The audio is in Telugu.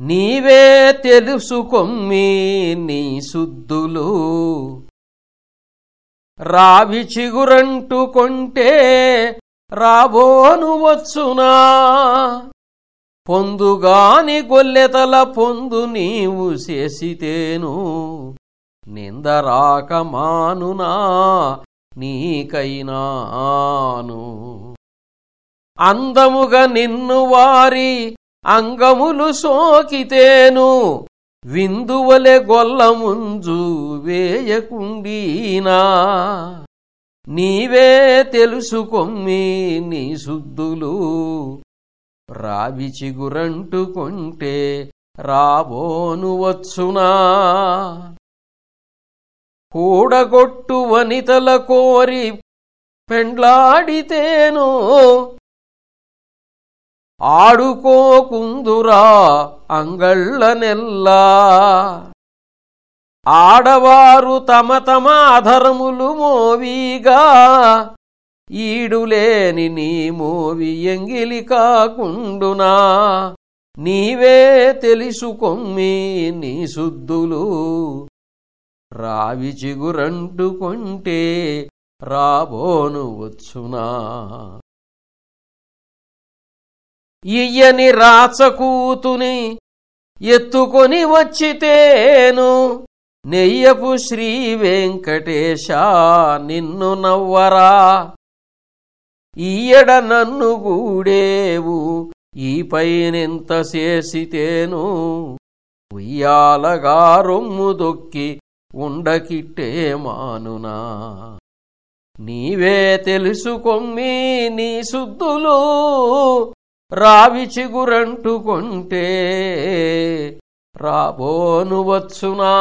నీవే తెలుసుకొమ్మి నీ శుద్ధులు. రావి చిగురంటుకొంటే రాబోను వచ్చునా. పొందుగాని గొల్లెతల పొందు నీవు చేసితేను. నిందరాక మానునా నీకైనాను. అందముగా నిన్ను వారి అంగములు సోకితేను విందువలె గొల్లముంజు వేయకుండీనా. నీవే తెలుసుకొమ్మి నీ శుద్ధులు రావి చిగురంటుకుంటే రాబోను వచ్చునా. కూడగొట్టు వనితల కోరి పెండ్లాడితేను ఆడుకోకుందురా అంగళ్ళనెల్లా ఆడవారు తమ తమ అధరములు మోవీగా ఈడులేని నీ మోవి ఎంగిలి కాకుండునా. నీవే తెలుసుకొమ్మి నీ శుద్ధులు. రావి చిగురంటుకుంటే రాబోను వచ్చునా. ఇయ్యని రాచకూతుని ఎత్తుకొని వచ్చితేను. నెయ్యపు శ్రీ వెంకటేశ నిన్ను నవ్వరా. ఈయడ నన్ను గూడేవు ఈ పైనెంత చేసితేను. ఉయ్యాలగా రొమ్ము దొక్కి ఉండకిట్టే మానునా. నీవే తెలుసుకొమ్మి నీ శుద్ధులు రావి చిగురంటుకుంటే రాబోను వచ్చునా